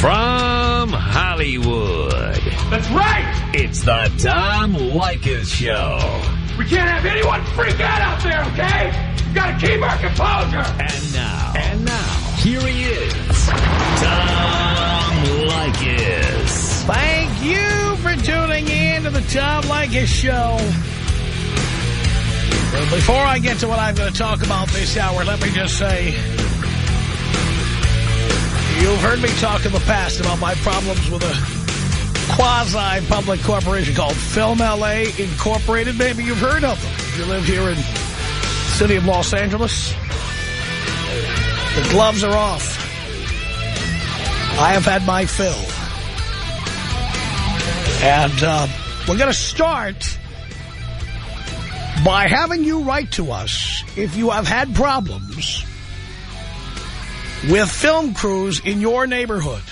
From Hollywood. That's right! It's the Tom Leykis Show. We can't have anyone freak out out there, okay? We gotta keep our composure! And now. And now. Here he is. Tom Leykis. Thank you for tuning in to the Tom Leykis Show. Well, before I get to what I'm going to talk about this hour, let me just say, you've heard me talk in the past about my problems with a quasi-public corporation called Film LA Incorporated. Maybe you've heard of them. If you live here in the city of Los Angeles, the gloves are off. I have had my fill. And uh, we're going to start by having you write to us if you have had problems with film crews in your neighborhood.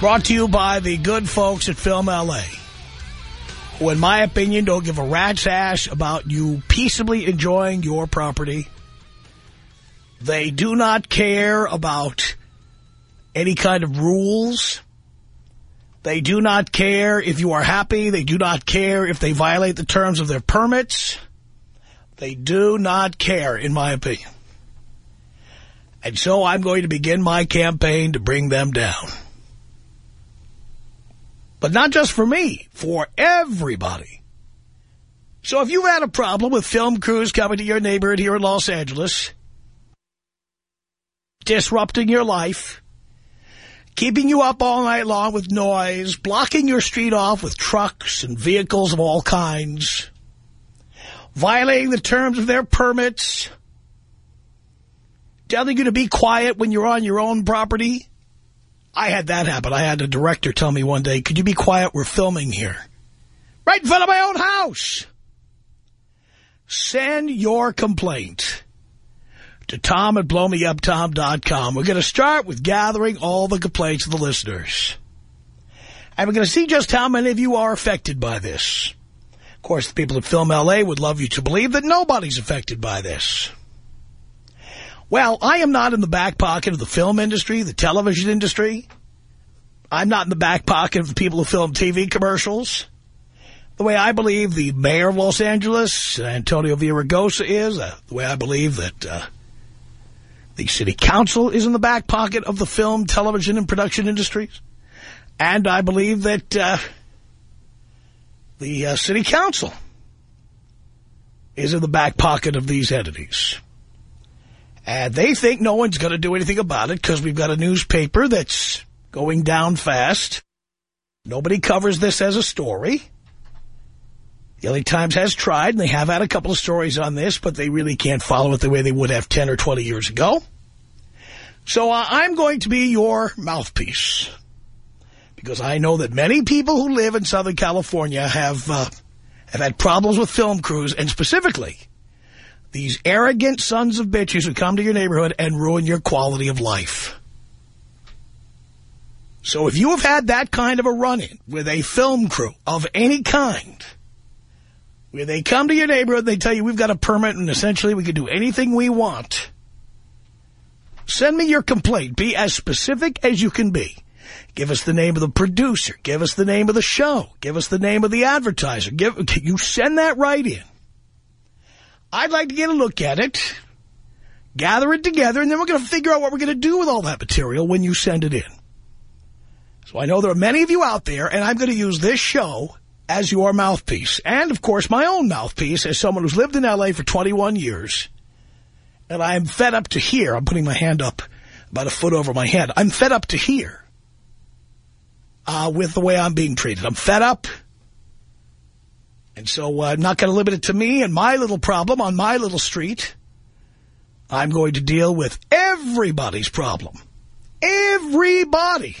Brought to you by the good folks at Film LA, who, in my opinion, don't give a rat's ass about you peaceably enjoying your property. They do not care about any kind of rules. They do not care if you are happy. They do not care if they violate the terms of their permits. They do not care, in my opinion. And so I'm going to begin my campaign to bring them down. But not just for me, for everybody. So if you've had a problem with film crews coming to your neighborhood here in Los Angeles, disrupting your life, keeping you up all night long with noise, blocking your street off with trucks and vehicles of all kinds, violating the terms of their permits, telling you to be quiet when you're on your own property. I had that happen. I had a director tell me one day, could you be quiet? We're filming here. Right in front of my own house. Send your complaint to Tom at blowmeuptom.com. We're going to start with gathering all the complaints of the listeners. And we're going to see just how many of you are affected by this. Of course, the people at Film LA would love you to believe that nobody's affected by this. Well, I am not in the back pocket of the film industry, the television industry. I'm not in the back pocket of the people who film TV commercials. The way I believe the mayor of Los Angeles, Antonio Villaraigosa, is, uh, the way I believe that uh, the city council is in the back pocket of the film, television, and production industries. And I believe that uh, the uh, city council is in the back pocket of these entities. And they think no one's going to do anything about it because we've got a newspaper that's going down fast. Nobody covers this as a story. The LA Times has tried, and they have had a couple of stories on this, but they really can't follow it the way they would have 10 or 20 years ago. So uh, I'm going to be your mouthpiece. Because I know that many people who live in Southern California have, uh, have had problems with film crews, and specifically these arrogant sons of bitches who come to your neighborhood and ruin your quality of life. So if you have had that kind of a run-in with a film crew of any kind, where they come to your neighborhood, they tell you we've got a permit and essentially we can do anything we want, send me your complaint. Be as specific as you can be. Give us the name of the producer. Give us the name of the show. Give us the name of the advertiser. Give, you send that right in. I'd like to get a look at it, gather it together, and then we're going to figure out what we're going to do with all that material when you send it in. So I know there are many of you out there, and I'm going to use this show as your mouthpiece. And, of course, my own mouthpiece as someone who's lived in L.A. for 21 years. And I'm fed up to here. I'm putting my hand up about a foot over my head. I'm fed up to here uh, with the way I'm being treated. I'm fed up. And so uh, I'm not going to limit it to me and my little problem on my little street. I'm going to deal with everybody's problem. Everybody.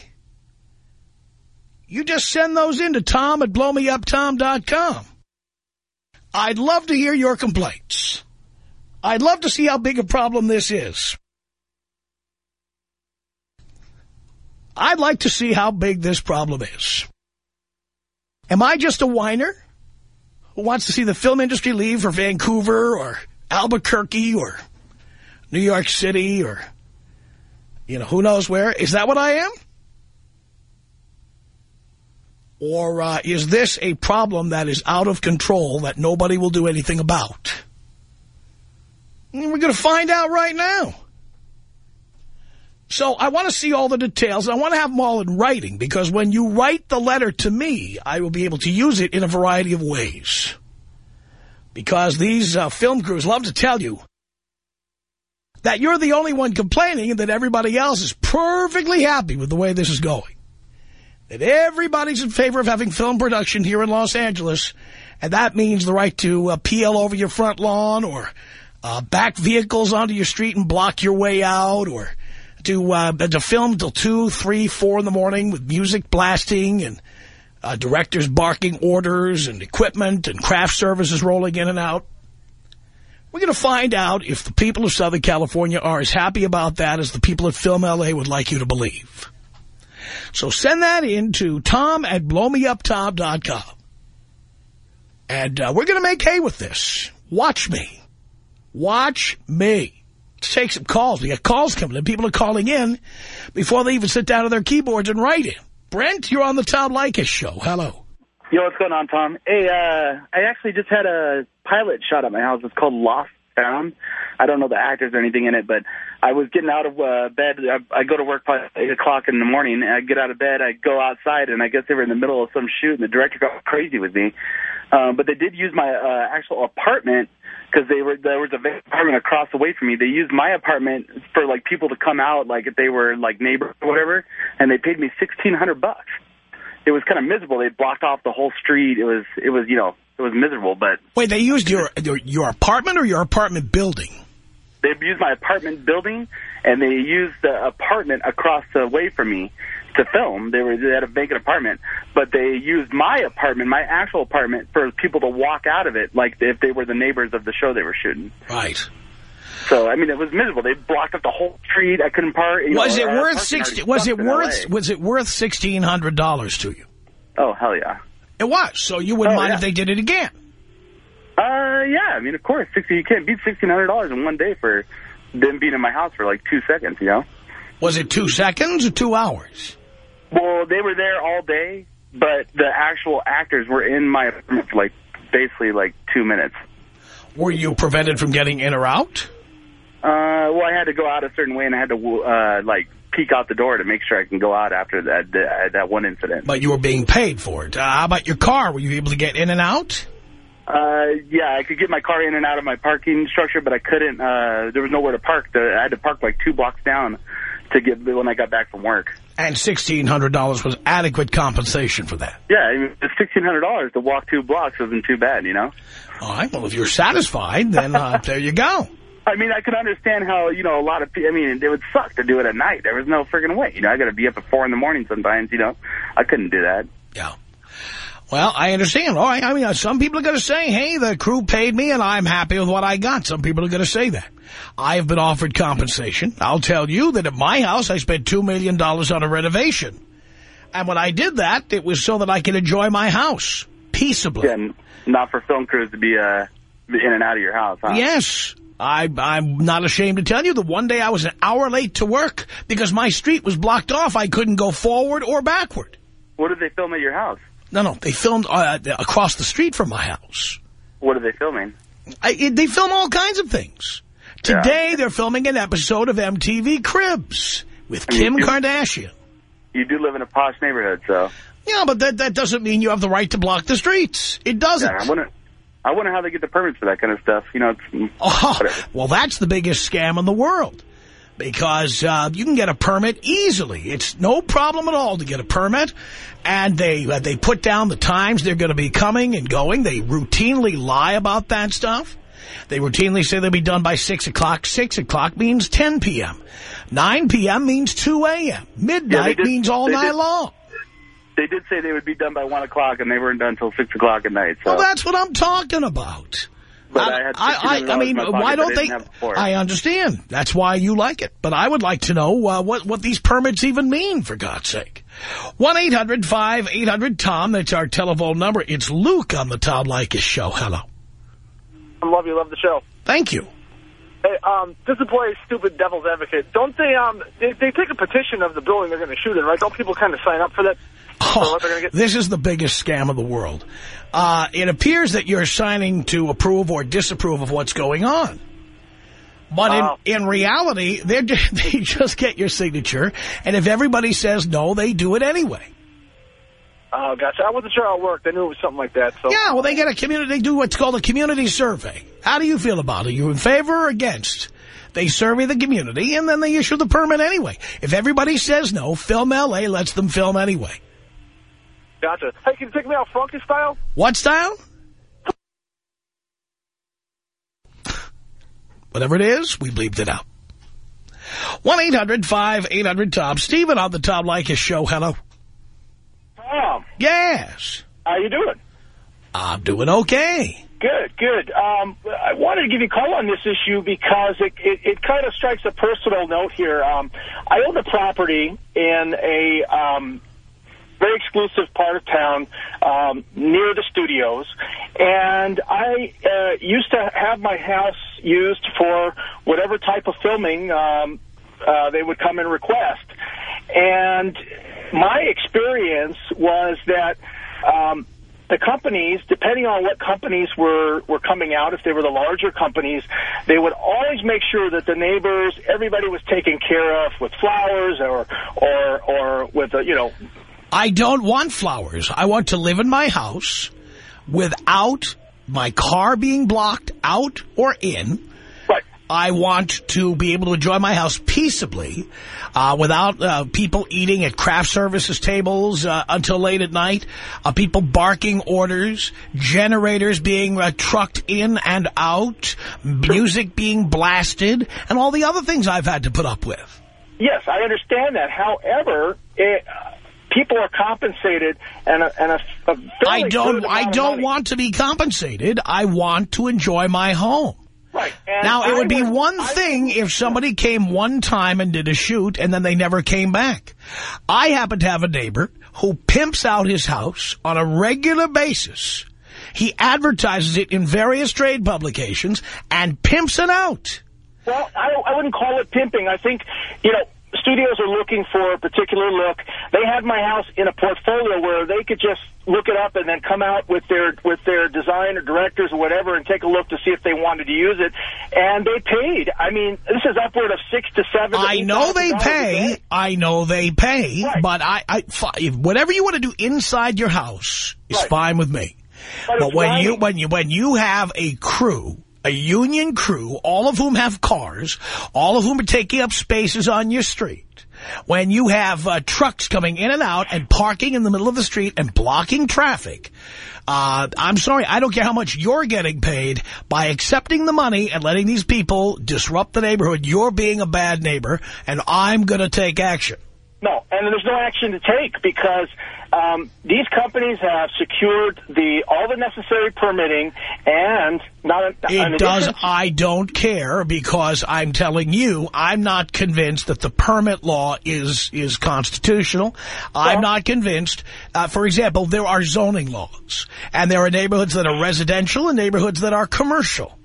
You just send those in to Tom at blowmeuptom.com. I'd love to hear your complaints. I'd love to see how big a problem this is. I'd like to see how big this problem is. Am I just a whiner who wants to see the film industry leave for Vancouver or Albuquerque or New York City or You know, who knows where? Is that what I am? Or uh, is this a problem that is out of control that nobody will do anything about? We're going to find out right now. So I want to see all the details. I want to have them all in writing because when you write the letter to me, I will be able to use it in a variety of ways. Because these uh, film crews love to tell you that you're the only one complaining and that everybody else is perfectly happy with the way this is going. That everybody's in favor of having film production here in Los Angeles, and that means the right to uh, peel over your front lawn or uh, back vehicles onto your street and block your way out or to, uh, to film till 2, 3, 4 in the morning with music blasting and uh, directors barking orders and equipment and craft services rolling in and out. We're going to find out if the people of Southern California are as happy about that as the people at Film LA would like you to believe. So send that in to tom at blowmeuptom.com. And uh, we're going to make hay with this. Watch me. Watch me. Take some calls. We got calls coming in. People are calling in before they even sit down at their keyboards and write in. Brent, you're on the Tom Leykis show. Hello. Yo, what's going on, Tom? Hey, uh, I actually just had a pilot shot at my house. It's called Lost Found. I don't know the actors or anything in it, but I was getting out of uh, bed. I, I go to work by 8 o'clock in the morning. I get out of bed. I go outside, and I guess they were in the middle of some shoot, and the director got crazy with me. Um, but they did use my uh, actual apartment because they were there was a apartment across the way from me. They used my apartment for like people to come out, like if they were like neighbors or whatever, and they paid me sixteen hundred bucks. It was kind of miserable. They blocked off the whole street. It was it was you know it was miserable. But wait, they used your your, your apartment or your apartment building? They used my apartment building, and they used the apartment across the way from me to film. They were they had a vacant apartment, but they used my apartment, my actual apartment, for people to walk out of it, like if they were the neighbors of the show they were shooting. Right. So I mean, it was miserable. They blocked up the whole street. I couldn't park. was know, it worth sixty? Was it worth? Was it worth sixteen hundred dollars to you? Oh hell yeah! It was. So you wouldn't oh, mind yeah. if they did it again? Uh, yeah. I mean, of course, sixty. You can't beat sixteen hundred dollars in one day for them being in my house for like two seconds. You know. Was it two seconds or two hours? Well, they were there all day, but the actual actors were in my apartment for like basically like two minutes. Were you prevented from getting in or out? Uh, well, I had to go out a certain way, and I had to uh, like peek out the door to make sure I can go out after that that, that one incident. But you were being paid for it. Uh, how about your car? Were you able to get in and out? Uh, yeah, I could get my car in and out of my parking structure, but I couldn't. Uh, there was nowhere to park. I had to park like two blocks down to get when I got back from work. And $1,600 was adequate compensation for that. Yeah, I mean, $1,600 to walk two blocks wasn't too bad, you know? All right, well, if you're satisfied, then uh, there you go. I mean, I can understand how, you know, a lot of people, I mean, it would suck to do it at night. There was no friggin' way. You know, I got to be up at 4 in the morning sometimes, you know? I couldn't do that. Yeah. Well, I understand. All right. I mean, some people are going to say, hey, the crew paid me and I'm happy with what I got. Some people are going to say that. I have been offered compensation. I'll tell you that at my house, I spent $2 million on a renovation. And when I did that, it was so that I could enjoy my house peaceably. Yeah, not for film crews to be uh, in and out of your house, huh? Yes. I, I'm not ashamed to tell you that one day I was an hour late to work because my street was blocked off. I couldn't go forward or backward. What did they film at your house? No, no, they filmed uh, across the street from my house. What are they filming? I, it, they film all kinds of things. Today, yeah. they're filming an episode of MTV Cribs with Kim you, Kardashian. You do live in a posh neighborhood, so... Yeah, but that, that doesn't mean you have the right to block the streets. It doesn't. Yeah, I wonder, I wonder how they get the permits for that kind of stuff. You know, it's, oh, well, that's the biggest scam in the world. Because uh, you can get a permit easily. It's no problem at all to get a permit. And they uh, they put down the times they're going to be coming and going. They routinely lie about that stuff. They routinely say they'll be done by 6 o'clock. 6 o'clock means 10 p.m. 9 p.m. means 2 a.m. Midnight yeah, did, means all night did, long. They did say they would be done by 1 o'clock, and they weren't done until 6 o'clock at night. So. Well, that's what I'm talking about. But I, I, I, I mean, why don't they? I understand. That's why you like it. But I would like to know uh, what what these permits even mean, for God's sake. One eight hundred five eight hundred Tom. That's our telephone number. It's Luke on the Tom Leykis show. Hello. I love you. Love the show. Thank you. Hey, um, just to play stupid devil's advocate, don't they, um, they, they take a petition of the building they're going to shoot in, right? Don't people kind of sign up for that? Oh, this is the biggest scam of the world. Uh, it appears that you're signing to approve or disapprove of what's going on. But in, Oh. in reality, they just get your signature, and if everybody says no, they do it anyway. Oh, gotcha. I wasn't sure how it worked. I knew it was something like that. So Yeah, well, they get a community, they do what's called a community survey. How do you feel about it? Are you in favor or against? They survey the community, and then they issue the permit anyway. If everybody says no, Film L.A. lets them film anyway. Gotcha. Hey, can you take me out funky style? What style? Whatever it is, we bleeped it out. 1-800-5800-TOM. Steven on the Tom Leykis show. Hello. Yes. how you doing? I'm doing okay. Good, good. Um, I wanted to give you a call on this issue because it, it, it kind of strikes a personal note here. Um, I own a property in a um, very exclusive part of town um, near the studios, and I uh, used to have my house used for whatever type of filming um, uh, they would come and request. And my experience was that um, the companies, depending on what companies were, were coming out, if they were the larger companies, they would always make sure that the neighbors, everybody was taken care of with flowers or, or, or with, a, you know, I don't want flowers. I want to live in my house without my car being blocked out or in. I want to be able to enjoy my house peaceably uh, without uh, people eating at craft services tables uh, until late at night, uh, people barking orders, generators being uh, trucked in and out, music being blasted, and all the other things I've had to put up with. Yes, I understand that. However, it, people are compensated and a, and a, a I don't. I don't want to be compensated. I want to enjoy my home. Right. And Now, it I would be one I- thing if somebody came one time and did a shoot and then they never came back. I happen to have a neighbor who pimps out his house on a regular basis. He advertises it in various trade publications and pimps it out. Well, I, I wouldn't call it pimping. I think, you know, studios are looking for a particular look. They had my house in a portfolio where they could just look it up and then come out with their with their design or directors or whatever and take a look to see if they wanted to use it. And they paid. I mean, this is upward of six to seven. I know they thousand dollars a pay. I know they pay. Right. But I, I, fi- whatever you want to do inside your house is Right. fine with me. But But when you when you when you have a crew, a union crew, all of whom have cars, all of whom are taking up spaces on your street, when you have uh, trucks coming in and out and parking in the middle of the street and blocking traffic, uh, I'm sorry, I don't care how much you're getting paid by accepting the money and letting these people disrupt the neighborhood. You're being a bad neighbor, and I'm going to take action. No, and there's no action to take because um, these companies have secured the all the necessary permitting and not. It does. I don't care because I'm telling you, I'm not convinced that the permit law is is constitutional. I'm not convinced. Uh, for example, there are zoning laws, and there are neighborhoods that are residential and neighborhoods that are commercial.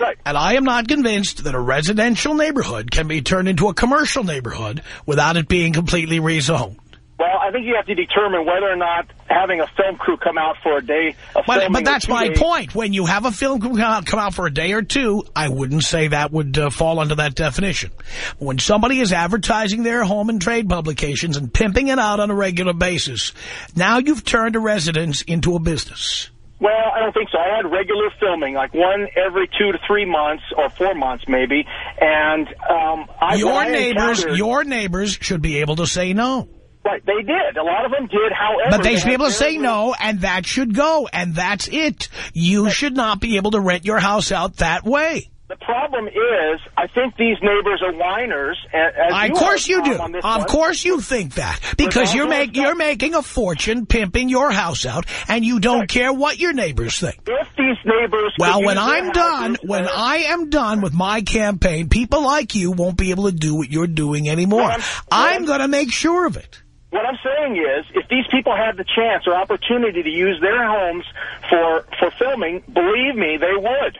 Right. And I am not convinced that a residential neighborhood can be turned into a commercial neighborhood without it being completely rezoned. Well, I think you have to determine whether or not having a film crew come out for a day of But, filming but that's my days- point. When you have a film come out, come out for a day or two, I wouldn't say that would uh, fall under that definition. When somebody is advertising their home and trade publications and pimping it out on a regular basis, now you've turned a residence into a business. Well, I don't think so. I had regular filming, like one every two to three months or four months maybe, and um, I your neighbors, your neighbors should be able to say no. right, they did. A lot of them did. However, But they should be able to say no, and that should go, and that's it. You should not be able to rent your house out that way. The problem is, I think these neighbors are whiners. As Of course you do. Of one. course you think that. Because you're, make, stuff- you're making a fortune pimping your house out, and you don't care what your neighbors think. If these neighbors, Well, when I'm done, when as- I am done with my campaign, people like you won't be able to do what you're doing anymore. What I'm- what I'm I'm- going to make sure of it. What I'm saying is, if these people had the chance or opportunity to use their homes for for filming, believe me, they would.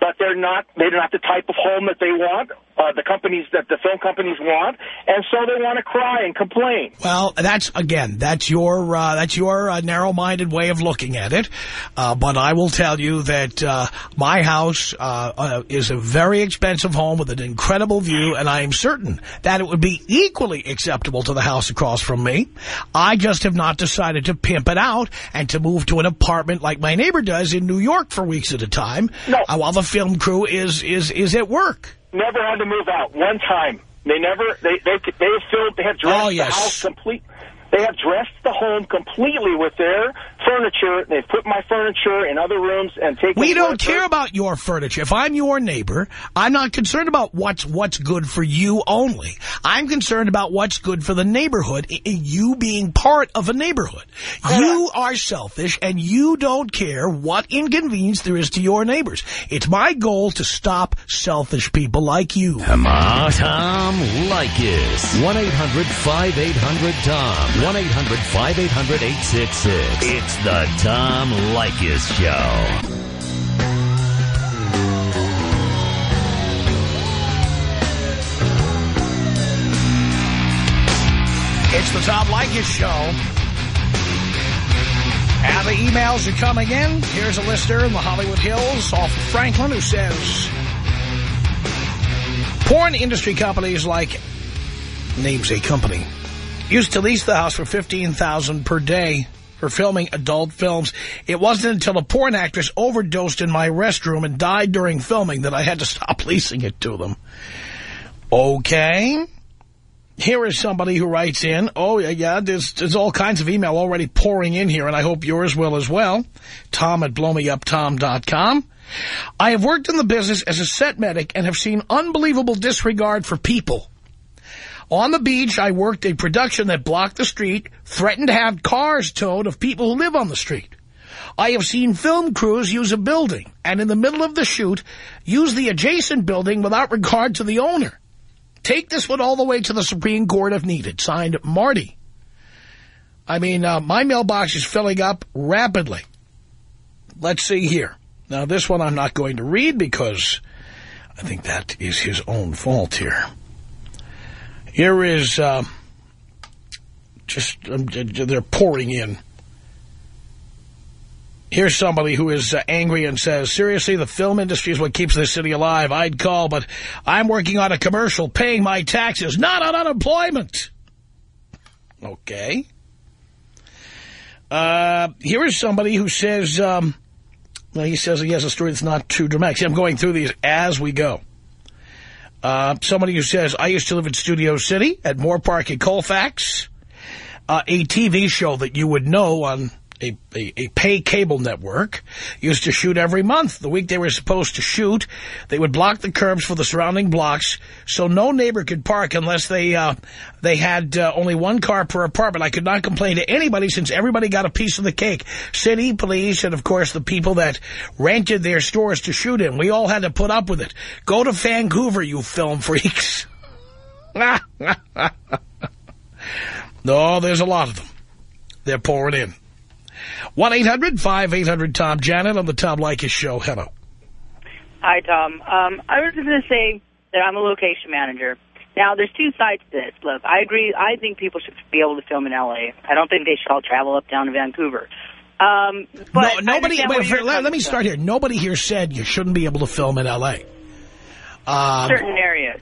But they're not they're not the type of home that they want, uh, the companies that the film companies want, and so they want to cry and complain. Well, that's again, that's your uh, that's your uh, narrow-minded way of looking at it. Uh, but I will tell you that uh, my house uh, uh, is a very expensive home with an incredible view, and I am certain that it would be equally acceptable to the house across from me. I just have not decided to pimp it out and to move to an apartment like my neighbor does in New York for weeks at a time, No. while the film crew is is is at work. Never had to move out one time. They never they they they filled they have dressed Oh, yes. the house complete. They have dressed the home completely with their furniture. They've put my furniture in other rooms and taken. We don't furniture. care about your furniture. If I'm your neighbor, I'm not concerned about what's what's good for you only. I'm concerned about what's good for the neighborhood, i- i- you being part of a neighborhood. You are selfish, and you don't care what inconvenience there is to your neighbors. It's my goal to stop selfish people like you. Come on. Tom Leykis. 1-800-5800-TOM. 1-800-5800-866. It's the Tom Leykis Show. It's the Tom Leykis Show. And the emails are coming in. Here's a listener in the Hollywood Hills off of Franklin who says, Porn industry companies like, names a company, used to lease the house for 15,000 per day for filming adult films. It wasn't until a porn actress overdosed in my restroom and died during filming that I had to stop leasing it to them. Okay. Here is somebody who writes in, oh, yeah, yeah, there's, there's all kinds of email already pouring in here, and I hope yours will as well. Tom at blowmeuptom.com. I have worked in the business as a set medic and have seen unbelievable disregard for people. On the beach, I worked a production that blocked the street, threatened to have cars towed of people who live on the street. I have seen film crews use a building, and in the middle of the shoot, use the adjacent building without regard to the owner. Take this one all the way to the Supreme Court if needed. Signed, Marty. I mean, uh, my mailbox is filling up rapidly. Let's see here. Now, this one I'm not going to read because I think that is his own fault here. Here is, uh, just, um, they're pouring in. Here's somebody who is uh, angry and says, seriously, the film industry is what keeps this city alive. I'd call, but I'm working on a commercial, paying my taxes, not on unemployment. Okay. Uh, here is somebody who says, um, well, he says he has a story that's not too dramatic. See, I'm going through these as we go. Uh, somebody who says, I used to live in Studio City at Moorpark in Colfax. Uh, a TV show that you would know on a, a, a pay cable network used to shoot every month. The week they were supposed to shoot, they would block the curbs for the surrounding blocks so no neighbor could park unless they uh, they had uh, only one car per apartment. I could not complain to anybody since everybody got a piece of the cake. City, police, and of course the people that rented their stores to shoot in. We all had to put up with it. Go to Vancouver, you film freaks. no, there's a lot of them. They're pouring in. 1-800-5800-TOM. Janet on the Tom Leykis Show. Hello. Hi, Tom. Um, I was just going to say that I'm a location manager. Now, there's two sides to this. Look, I agree. I think people should be able to film in L.A. I don't think they should all travel up down to Vancouver. Um, but no, nobody. Wait, you're let, let me start here. Nobody here said you shouldn't be able to film in L.A. Um, Certain areas.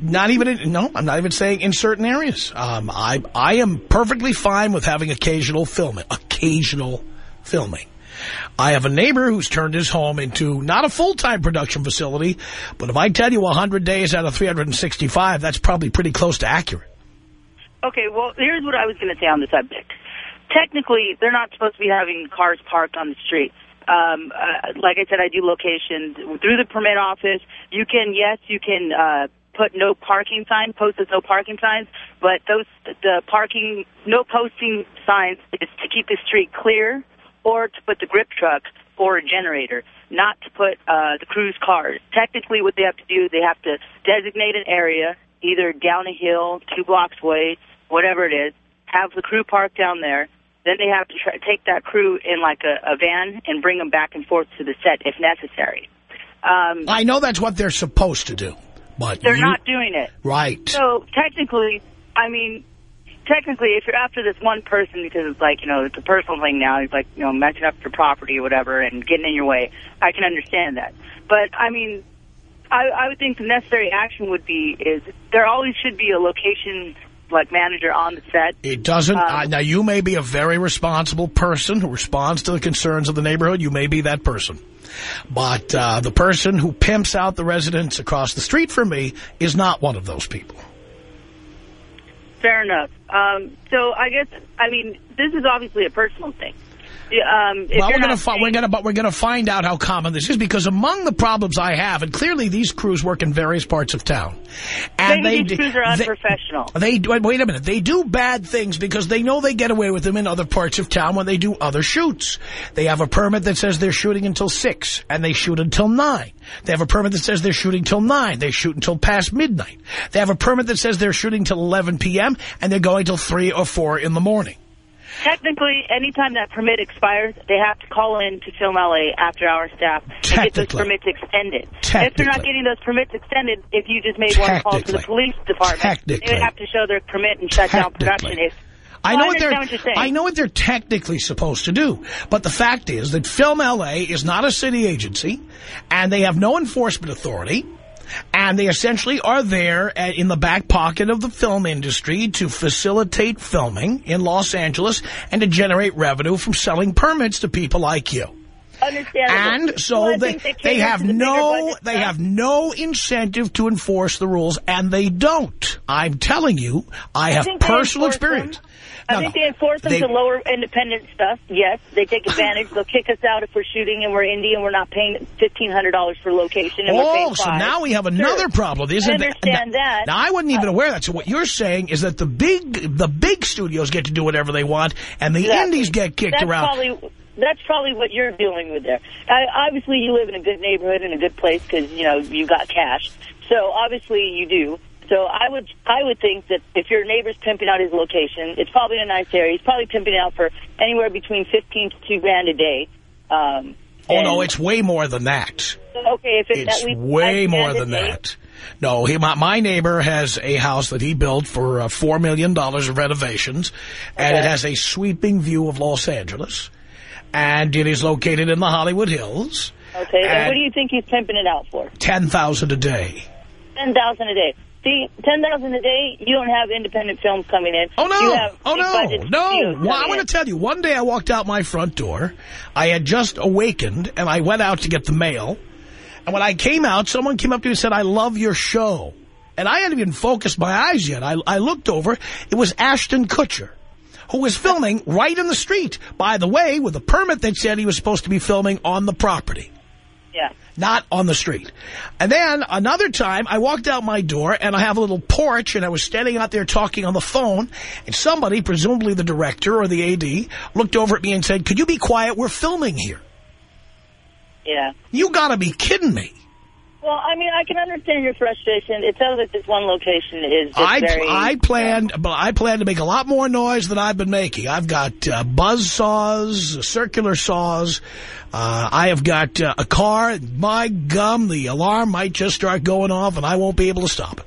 not even in, no, I'm not even saying in certain areas. Um, I I am perfectly fine with having occasional filming. Occasional filming. I have a neighbor who's turned his home into not a full-time production facility, but if I tell you 100 days out of 365, that's probably pretty close to accurate. Okay, well, here's what I was going to say on the subject. Technically, they're not supposed to be having cars parked on the streets. Um, uh, like I said, I do locations through the permit office. You can, yes, you can uh, put no parking signs, post as no parking signs, but those the parking no posting signs is to keep the street clear or to put the grip truck or a generator, not to put uh, the crew's cars. Technically, what they have to do, they have to designate an area, either down a hill, two blocks away, whatever it is, have the crew park down there. Then they have to try, take that crew in like a, a van and bring them back and forth to the set if necessary. Um, I know that's what they're supposed to do, but they're you- not doing it. Right. So technically, I mean, technically, if you're after this one person because it's like, you know, it's a personal thing now, he's like, you know, messing up your property or whatever and getting in your way, I can understand that. But, I mean, I, I would think the necessary action would be is there always should be a location, like, manager on the set. It doesn't. Um, uh, now, you may be a very responsible person who responds to the concerns of the neighborhood. You may be that person. But uh, the person who pimps out the residents across the street from me is not one of those people. Fair enough. Um, so I guess, I mean, this is obviously a personal thing. Um, well, we're gonna not we're gonna but we're gonna find out how common this is because among the problems I have, and clearly these crews work in various parts of town, and Maybe they these crews are they- unprofessional. They wait, wait a minute. They do bad things because they know they get away with them in other parts of town when they do other shoots. They have a permit that says they're shooting until six, and they shoot until nine. They have a permit that says they're shooting till nine. They shoot until past midnight. They have a permit that says they're shooting till 11 p.m. and they're going till three or four in the morning. Technically, anytime that permit expires, they have to call in to Film LA after our staff and get those permits extended. If they're not getting those permits extended, if you just made one call to the police department, they would have to show their permit and shut down production. If I Well, know I what they're. what. I know what they're technically supposed to do, but the fact is that Film LA is not a city agency, and they have no enforcement authority, and they essentially are there at, in the back pocket of the film industry to facilitate filming in Los Angeles and to generate revenue from selling permits to people like you. And so Well, they they, they have the no they have no incentive to enforce the rules, and they don't. I'm telling you, I have personal experience. them. I No, think no. they enforce them They- to lower independent stuff. Yes, they take advantage. They'll kick us out if we're shooting and we're indie and we're not paying fifteen hundred dollars for location. And we're Oh, so now we have another Sure. problem, isn't I understand that. Now I wasn't even uh, aware of that. So what you're saying is that the big the big studios get to do whatever they want, and the Exactly. indies get kicked that's around. Probably, that's probably what you're dealing with there. I, obviously, you live in a good neighborhood and a good place because you know you got cash. So obviously, you do. So I would I would think that if your neighbor's pimping out his location, it's probably in a nice area. He's probably pimping it out for anywhere between fifteen to two grand a day. Um, oh no, it's way more than that. okay. If it's, It's at least way more than that. No, he, my, my neighbor has a house that he built for uh, $4 million of renovations, and it has a sweeping view of Los Angeles, and it is located in the Hollywood Hills. Okay. And, And- what do you think he's pimping it out for? 10,000 a day. 10,000 a day. See, ten thousand a day. You don't have independent films coming in. Oh, no. You have oh, no. No. Well, I coming want to tell you, one day I walked out my front door. I had just awakened, and I went out to get the mail. And when I came out, someone came up to me and said, I love your show. And I hadn't even focused my eyes yet. I, I looked over. It was Ashton Kutcher, who was filming right in the street. By the way, with a permit that said he was supposed to be filming on the property Yeah. Not on the street. And then another time, I walked out my door, and I have a little porch, and I was standing out there talking on the phone, and somebody, presumably the director or the AD, looked over at me and said, could you be quiet? We're filming here. Yeah. You gotta be kidding me. Well, I mean, I can understand your frustration. It sounds like this one location is just I, very... I planned, but I plan to make a lot more noise than I've been making. I've got uh, buzz saws, circular saws. Uh, I have got uh, a car. My gum, the alarm might just start going off, and I won't be able to stop it.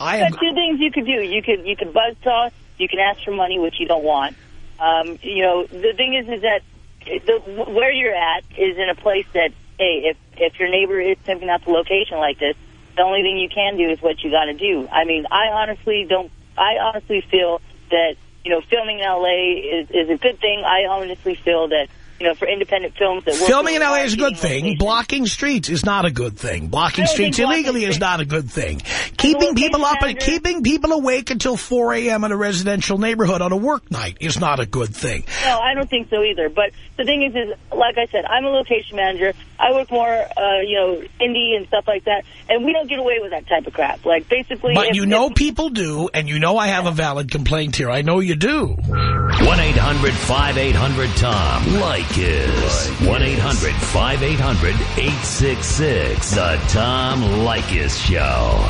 I have two things you could do. You could you could buzzsaw. You can ask for money, which you don't want. Um, you know, the thing is, is that the, where you're at is in a place that, hey, if if your neighbor is pimping out the location like this, the only thing you can do is what you got to do. I mean, I honestly don't. I honestly feel that you know, filming in L.A. is is a good thing. I honestly feel that. You know, for independent films that work Filming in L.A. is a good thing. locations. Blocking streets is not a good thing. Blocking streets blocking illegally is not a good thing. Keeping people up and keeping people awake until 4 a.m. in a residential neighborhood on a work night is not a good thing. No, I don't think so either. But the thing is, is like I said, I'm a location manager. I work more, uh, you know, indie and stuff like that, and we don't get away with that type of crap. Like basically, But if, you know if, people do, and you know I have a valid complaint here. I know you do. 1-800-5800-TOM. Leykis. 1-800-5800-866. The Tom Leykis Show.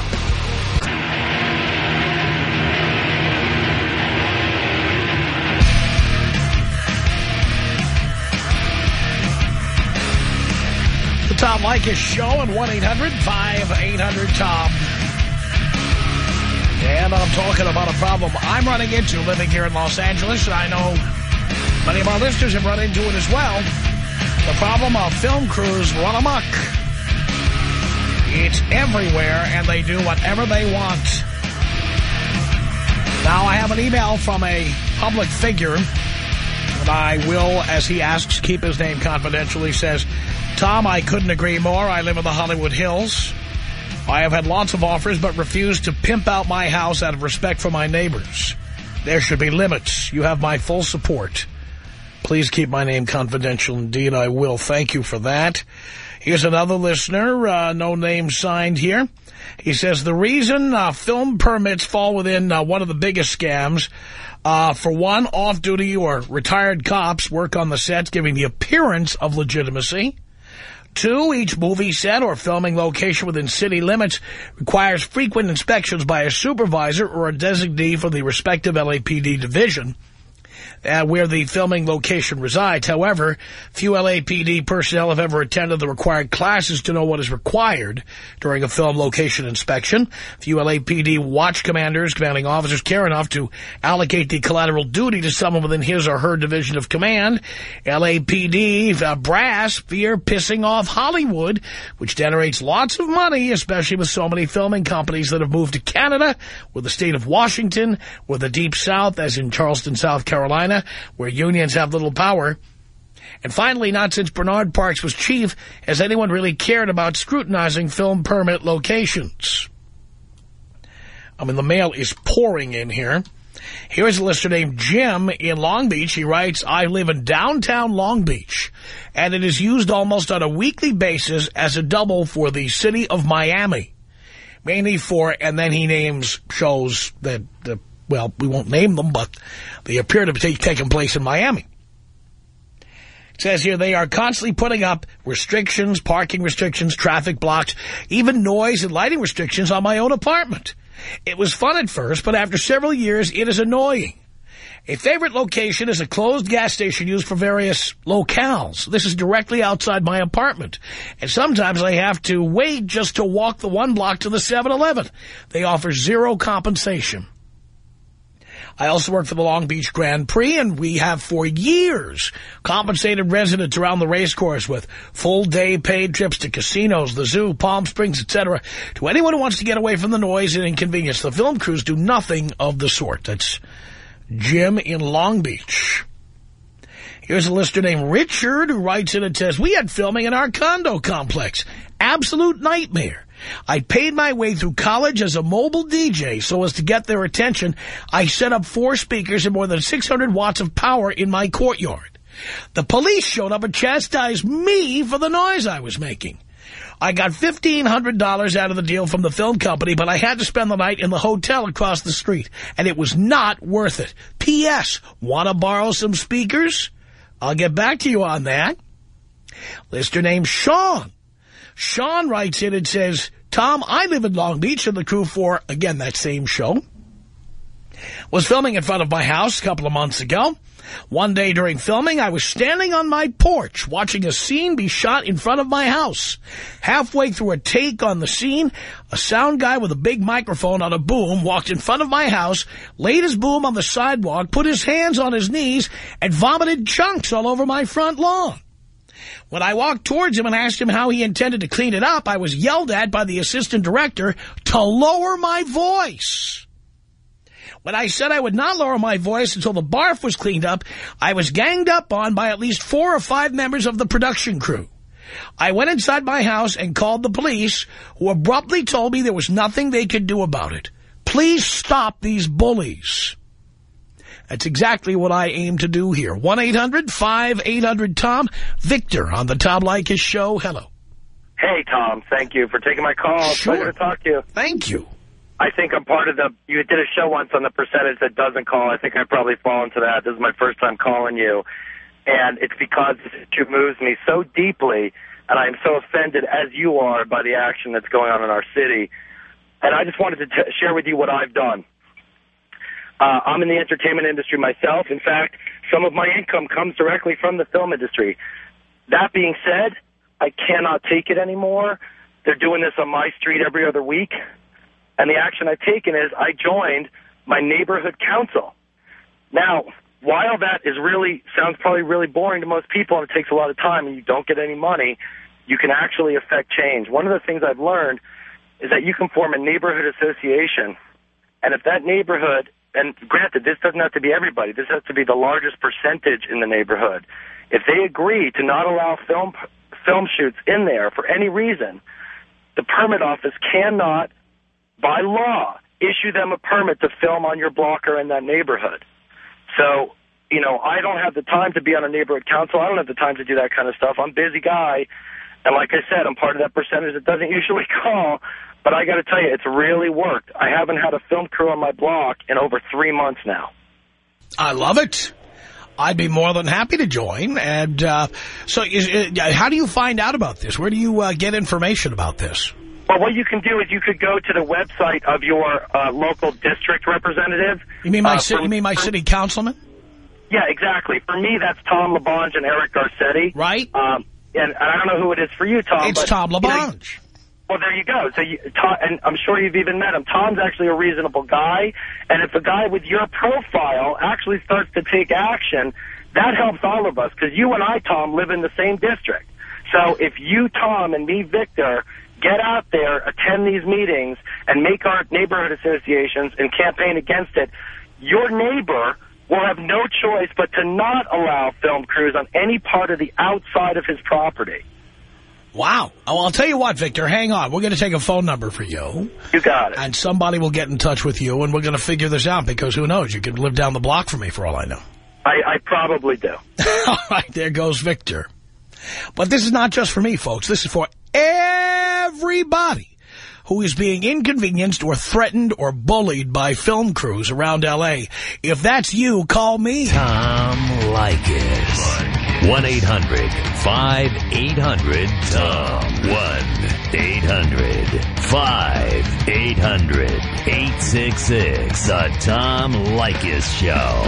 Tom Leykis Show at 1-800-5800-TOM. And I'm talking about a problem I'm running into living here in Los Angeles, and I know many of our listeners have run into it as well. The problem of film crews run amok. It's everywhere, and they do whatever they want. Now, I have an email from a public figure, and I will, as he asks, keep his name confidential. He says, Tom, I couldn't agree more. I live in the Hollywood Hills. I have had lots of offers, but refused to pimp out my house out of respect for my neighbors. There should be limits. You have my full support. Please keep my name confidential. Indeed, I will. Thank you for that. Here's another listener, uh, no name signed here. He says the reason uh, film permits fall within uh, one of the biggest scams, uh, for one, off-duty or retired cops work on the sets giving the appearance of legitimacy. Two, each movie set or filming location within city limits requires frequent inspections by a supervisor or a designee for the respective LAPD division where the filming location resides. However, few LAPD personnel have ever attended the required classes to know what is required during a film location inspection. Few LAPD watch commanders, commanding officers care enough to allocate the collateral duty to someone within his or her division of command. LAPD uh, brass fear pissing off Hollywood, which generates lots of money, especially with so many filming companies that have moved to Canada, or the state of Washington, or the Deep South, as in Charleston, South Carolina, where unions have little power. And finally, not since Bernard Parks was chief has anyone really cared about scrutinizing film permit locations. I mean, the mail is pouring in here. Here's a listener named Jim in Long Beach. He writes, I live in downtown Long Beach, and it is used almost on a weekly basis as a double for the city of Miami. Mainly for, and then he names shows that, the, well, we won't name them, but they appear to be taking place in Miami. It says here they are constantly putting up restrictions, parking restrictions, traffic blocks, even noise and lighting restrictions on my own apartment. It was fun at first, but after several years, it is annoying. A favorite location is a closed gas station used for various locales. This is directly outside my apartment. And sometimes I have to wait just to walk the one block to the 7-Eleven. They offer zero compensation. I also work for the Long Beach Grand Prix, and we have for years compensated residents around the racecourse with full-day paid trips to casinos, the zoo, Palm Springs, etc. To anyone who wants to get away from the noise and inconvenience, the film crews do nothing of the sort. That's Jim in Long Beach. Here's a listener named Richard who writes in and says, We had filming in our condo complex. Absolute nightmare. I paid my way through college as a mobile DJ so as to get their attention. I set up four speakers and more than 600 watts of power in my courtyard. The police showed up and chastised me for the noise I was making. I got $1,500 out of the deal from the film company, but I had to spend the night in the hotel across the street, and it was not worth it. P.S. Want to borrow some speakers? I'll get back to you on that. Lister named Sean. Sean writes in and says, Tom, I live in Long Beach and the crew for, again, that same show, was filming in front of my house a couple of months ago. One day during filming, I was standing on my porch watching a scene be shot in front of my house. Halfway through a take on the scene, a sound guy with a big microphone on a boom walked in front of my house, laid his boom on the sidewalk, put his hands on his knees, and vomited chunks all over my front lawn. When I walked towards him and asked him how he intended to clean it up, I was yelled at by the assistant director to lower my voice. When I said I would not lower my voice until the barf was cleaned up, I was ganged up on by at least four or five members of the production crew. I went inside my house and called the police, who abruptly told me there was nothing they could do about it. Please stop these bullies. That's exactly what I aim to do here. 1-800-5800-TOM. Victor on the Tom Leykis Show. Hello. Hey, Tom. Thank you for taking my call. Sure. Pleasure to talk to you. Thank you. I think I'm part of the, you did a show once on the percentage that doesn't call. I think I probably fall into that. This is my first time calling you. And it's because this issue moves me so deeply, and I'm so offended, as you are, by the action that's going on in our city. And I just wanted to t share with you what I've done. Uh, I'm in the entertainment industry myself. In fact, some of my income comes directly from the film industry. That being said, I cannot take it anymore. They're doing this on my street every other week. And the action I've taken is I joined my neighborhood council. Now, while that is really sounds probably really boring to most people and it takes a lot of time and you don't get any money, you can actually affect change. One of the things I've learned is that you can form a neighborhood association, and if that neighborhood, and granted, this doesn't have to be everybody, this has to be the largest percentage in the neighborhood. If they agree to not allow film film shoots in there for any reason, the permit office cannot, by law, issue them a permit to film on your block or in that neighborhood. So, you know, I don't have the time to be on a neighborhood council. I don't have the time to do that kind of stuff. I'm a busy guy. And like I said, I'm part of that percentage that doesn't usually call. But I got to tell you, it's really worked. I haven't had a film crew on my block in over three months now. I love it. I'd be more than happy to join. And uh, so is, uh, how do you find out about this? Where do you uh, get information about this? Well, what you can do is you could go to the website of your uh, local district representative. You mean my Uh, ci- you mean my city councilman? Yeah, exactly. For me, that's Tom LaBonge and Eric Garcetti. Right. Um, and I don't know who it is for you, Tom. It's but, Tom you know. Well, there you go. So, you, Tom, and I'm sure you've even met him. Tom's actually a reasonable guy, and if a guy with your profile actually starts to take action, that helps all of us because you and I, Tom, live in the same district. So, if you, Tom, and me, Victor, get out there, attend these meetings, and make our neighborhood associations and campaign against it, your neighbor will have no choice but to not allow film crews on any part of the outside of his property. Wow. Oh, I'll tell you what, Victor, hang on. We're going to take a phone number for you. You got it. And somebody will get in touch with you, and we're going to figure this out, because who knows? You could live down the block from me, for all I know. I, I probably do. all right, there goes Victor. But this is not just for me, folks. This is for everybody who is being inconvenienced or threatened or bullied by film crews around L.A. If that's you, call me. Tom Leykis. 1-800-5800-TOM. 1-800-5800-866. The Tom Leykis Show.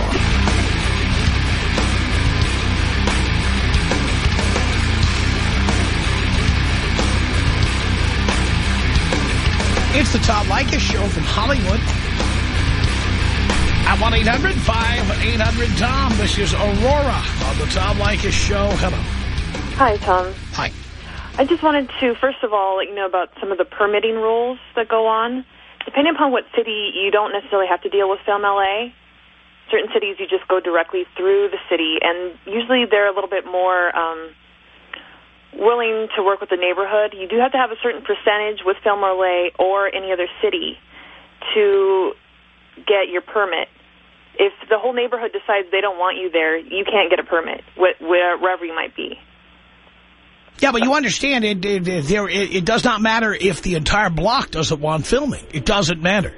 It's the Tom Leykis Show from Hollywood. At 1-800-5800-TOM. This is Aurora on the Tom Leykis Show. Hello. Hi, Tom. Hi. I just wanted to, first of all, let you know about some of the permitting rules that go on. Depending upon what city, you don't necessarily have to deal with Film LA. Certain cities, you just go directly through the city, and usually they're a little bit more um, willing to work with the neighborhood. You do have to have a certain percentage with Film LA or any other city to get your permit. If the whole neighborhood decides they don't want you there, you can't get a permit, wherever you might be. Yeah, but you understand, it, it, it, there, it, it does not matter if the entire block doesn't want filming. It doesn't matter.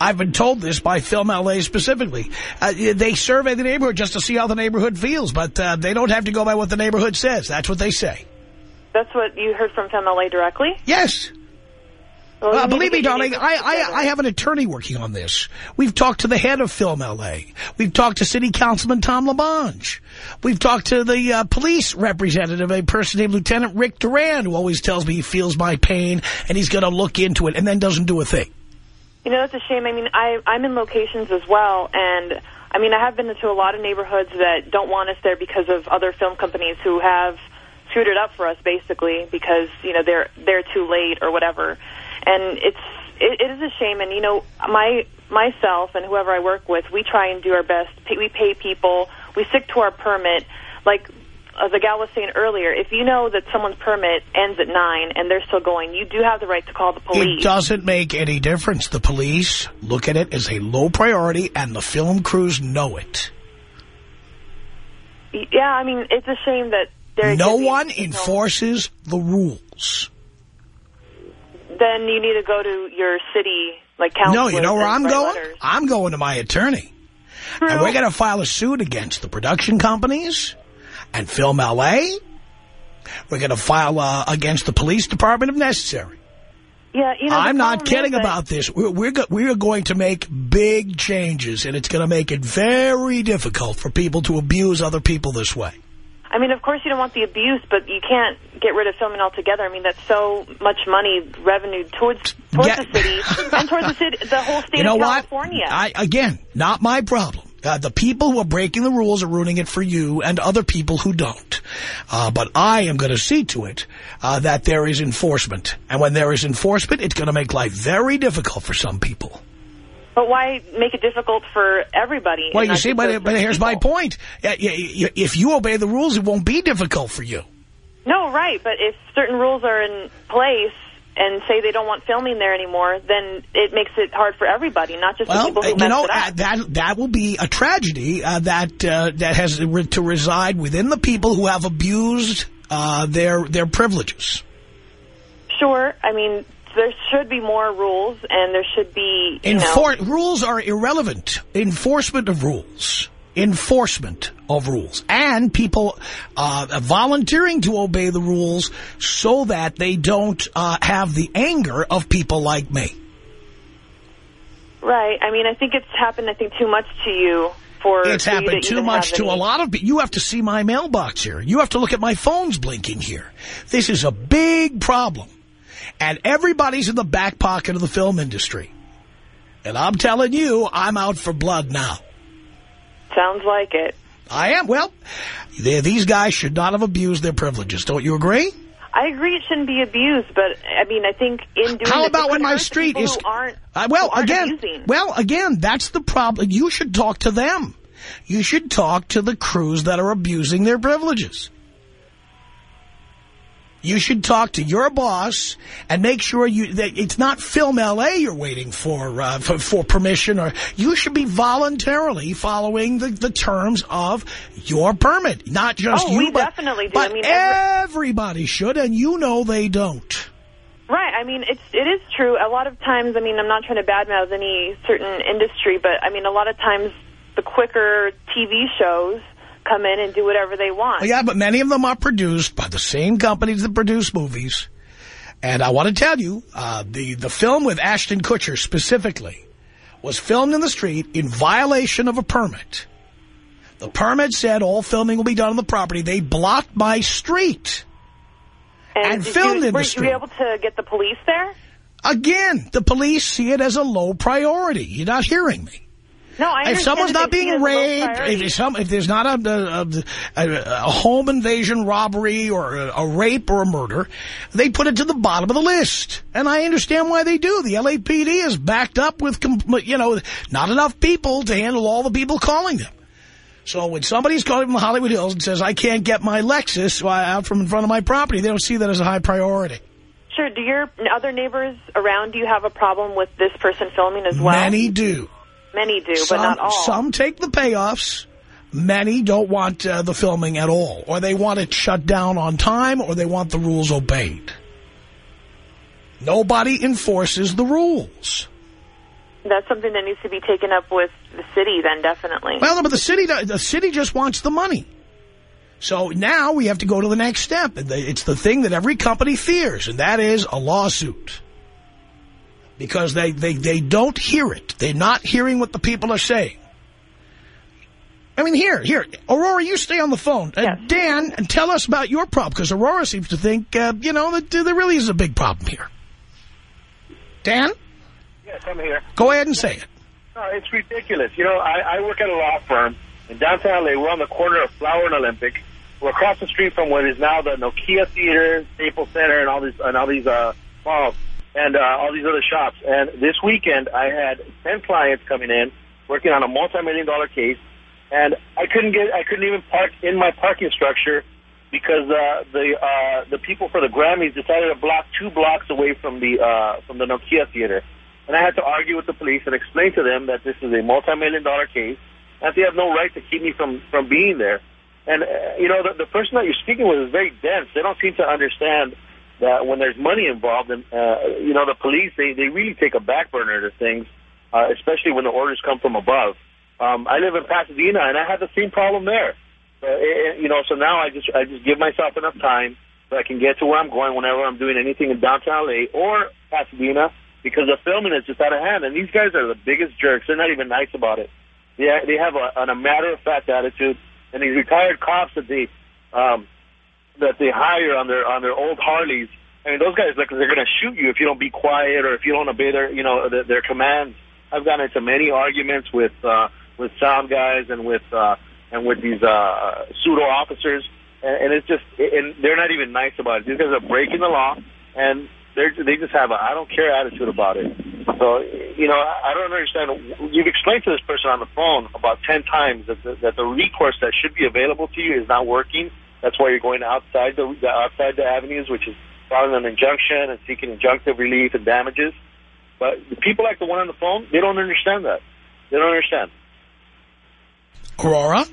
I've been told this by Film LA specifically. Uh, they survey the neighborhood just to see how the neighborhood feels, but uh, they don't have to go by what the neighborhood says. That's what they say. That's what you heard from Film LA directly? Yes. Well, Uh, believe me, darling, I, I. I have an attorney working on this. We've talked to the head of Film L.A. We've talked to City Councilman Tom LaBonge. We've talked to the uh, police representative, a person named Lieutenant Rick Duran, who always tells me he feels my pain and he's going to look into it and then doesn't do a thing. You know, that's a shame. I mean, I, I'm in locations as well, and I mean, I have been to a lot of neighborhoods that don't want us there because of other film companies who have screwed it up for us, basically, because you know they're they're too late or whatever. And it's it, it is a shame. And you know, my myself and whoever I work with, we try and do our best. We pay people. We stick to our permit. Like uh, the gal was saying earlier, if you know that someone's permit ends at 9 and they're still going, you do have the right to call the police. It doesn't make any difference. The police look at it as a low priority and the film crews know it. Yeah, I mean, it's a shame that there. No one enforces the rules. Then you need to go to your city, like council. No, you know where I'm going? I'm going to my attorney. And we're going to file a suit against the production companies and Film L.A. We're going to file uh, against the police department if necessary. Yeah, you know. I'm not kidding about this. We're, we're, go we are going to make big changes, and it's going to make it very difficult for people to abuse other people this way. I mean, of course you don't want the abuse, but you can't get rid of filming altogether. I mean, that's so much money revenue towards towards Yeah. the city and towards the city, the whole state You know of what? California. I, again, not my problem. Uh, the people who are breaking the rules are ruining it for you and other people who don't. Uh, but I am going to see to it uh, that there is enforcement. And when there is enforcement, it's going to make life very difficult for some people. But why make it difficult for everybody? Well, you see, but, but here's my point. If you obey the rules, it won't be difficult for you. No, right. But if certain rules are in place and say they don't want filming there anymore, then it makes it hard for everybody, not just the Well, people uh, who you know, it uh, that that will be a tragedy uh, that uh, that has to reside within the people who have abused uh, their their privileges. Sure. I mean, there should be more rules, and there should be, you know... Rules are irrelevant. Enforcement of rules. Enforcement of rules. And people uh, volunteering to obey the rules so that they don't uh, have the anger of people like me. Right. I mean, I think it's happened, I think, too much to you for It's happened to too much to a lot of people. You have to see my mailbox here. You have to look at my phones blinking here. This is a big problem. And everybody's in the back pocket of the film industry. And I'm telling you, I'm out for blood now. Sounds like it. I am. Well, these guys should not have abused their privileges. Don't you agree? I agree it shouldn't be abused, but, I mean, I think in doing How about when my street is... who aren't, Uh, well, aren't again, abusing. well, again, that's the problem. You should talk to them. You should talk to the crews that are abusing their privileges. You should talk to your boss and make sure you that it's not Film LA you're waiting for, uh, for for permission, or you should be voluntarily following the, the terms of your permit, not just Oh, you, we but, definitely do. but I mean, every- everybody should, and you know they don't. Right. I mean, it's it is true. A lot of times, I mean, I'm not trying to badmouth any certain industry, but I mean, a lot of times the quicker TV shows come in and do whatever they want. Yeah, but many of them are produced by the same companies that produce movies. And I want to tell you, uh, the, the film with Ashton Kutcher specifically was filmed in the street in violation of a permit. The permit said all filming will be done on the property. They blocked my street. and did filmed you, in the were street. you able to get the police there? Again, the police see it as a low priority. You're not hearing me. No, I If someone's not they see it being as a low raped, if, there's some, if there's not a, a, a, a home invasion robbery or a, a rape or a murder, they put it to the bottom of the list. And I understand why they do. The LAPD is backed up with, you know, not enough people to handle all the people calling them. So when somebody's calling from the Hollywood Hills and says, I can't get my Lexus uh, out from in front of my property, they don't see that as a high priority. Sure. Do your other neighbors around you have a problem with this person filming as well? Many do. Many do, some, but not all. Some take the payoffs. Many don't want uh, the filming at all. Or they want it shut down on time, or they want the rules obeyed. Nobody enforces the rules. That's something that needs to be taken up with the city then, definitely. Well, but the city, the city just wants the money. So now we have to go to the next step. It's the thing that every company fears, and that is a lawsuit. Because they, they, they don't hear it. They're not hearing what the people are saying. I mean, here, here, Aurora, you stay on the phone. Uh, Dan, tell us about your problem, because Aurora seems to think, uh, you know, that there really is a big problem here. Dan, Yes, I'm here. go ahead and say it. No, it's ridiculous. You know, I, I work at a law firm in downtown LA. We're on the corner of Flower and Olympic. We're across the street from what is now the Nokia Theater, Staples Center, and all these and all these uh, malls and uh, all these other shops. And this weekend, I had ten clients coming in working on a multi-million dollar case, and I couldn't get I couldn't even park in my parking structure because uh, the uh, the people for the Grammys decided to block two blocks away from the uh, from the Nokia Theater. And I had to argue with the police and explain to them that this is a multi-million dollar case, that they have no right to keep me from, from being there. And, uh, you know, the, the person that you're speaking with is very dense. They don't seem to understand that when there's money involved, and, uh, you know, the police, they, they really take a back burner to things, uh, especially when the orders come from above. Um, I live in Pasadena, and I had the same problem there. Uh, it, you know, so now I just I just give myself enough time so I can get to where I'm going whenever I'm doing anything in downtown LA or Pasadena because the filming is just out of hand. And these guys are the biggest jerks. They're not even nice about it. They they have a, a matter of fact attitude. And these retired cops that they um, that they hire on their on their old Harleys. I mean, those guys look they're going to shoot you if you don't be quiet or if you don't obey their you know their, their commands. I've gotten into many arguments with uh, with sound guys and with uh, and with these uh, pseudo officers, and, and it's just and they're not even nice about it. These guys are breaking the law, and they they just have a I don't care attitude about it. So you know I, don't understand. You've explained to this person on the phone about ten times that the, that the recourse that should be available to you is not working. That's why you're going outside the, the outside the avenues, which is filing an injunction and seeking injunctive relief and damages. But the people like the one on the phone, they don't understand that. They don't understand. Aurora?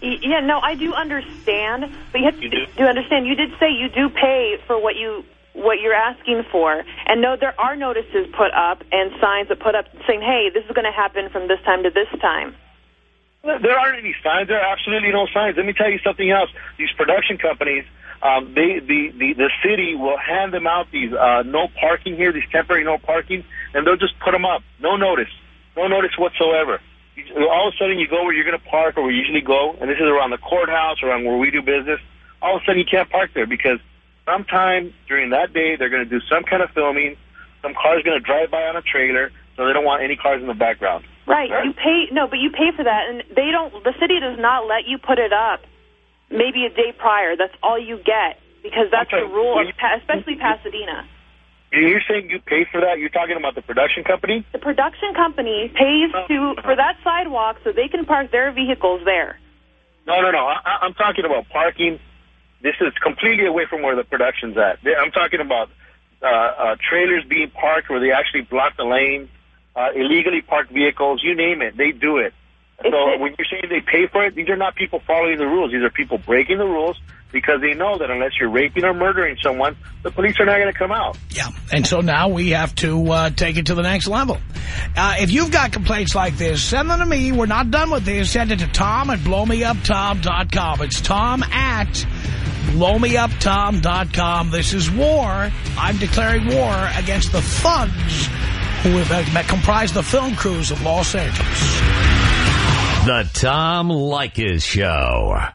Yeah, no, I do understand, but you have to do. understand. You did say you do pay for what you what you're asking for, and no, there are notices put up and signs that put up saying, "Hey, this is going to happen from this time to this time." There aren't any signs. There are absolutely no signs. Let me tell you something else. These production companies, um, they, the, the, the city will hand them out these uh, no parking here, these temporary no parking, and they'll just put them up. No notice. No notice whatsoever. You, all of a sudden you go where you're going to park or we usually go, and this is around the courthouse, around where we do business. All of a sudden you can't park there because sometime during that day they're going to do some kind of filming. Some car's going to drive by on a trailer, so they don't want any cars in the background. Right. You pay no, but you pay for that, and they don't. The city does not let you put it up. Maybe a day prior. That's all you get because that's Okay. the rule, of especially Pasadena. You're saying you pay for that? You're talking about the production company? The production company pays Oh. to for that sidewalk so they can park their vehicles there. No, no, no. I, I- I'm talking about parking. This is completely away from where the production's at. I'm talking about uh, uh, trailers being parked where they actually block the lane, uh, illegally parked vehicles, you name it, they do it. So when you're saying they pay for it, these are not people following the rules. These are people breaking the rules because they know that unless you're raping or murdering someone, the police are not going to come out. Yeah. And so now we have to uh, take it to the next level. Uh, if you've got complaints like this, send them to me. We're not done with this. Send it to Tom at blowmeuptom.com. It's Tom at blowmeuptom.com. This is war. I'm declaring war against the thugs who have, uh, comprise the film crews of Los Angeles. The Tom Leykis Show.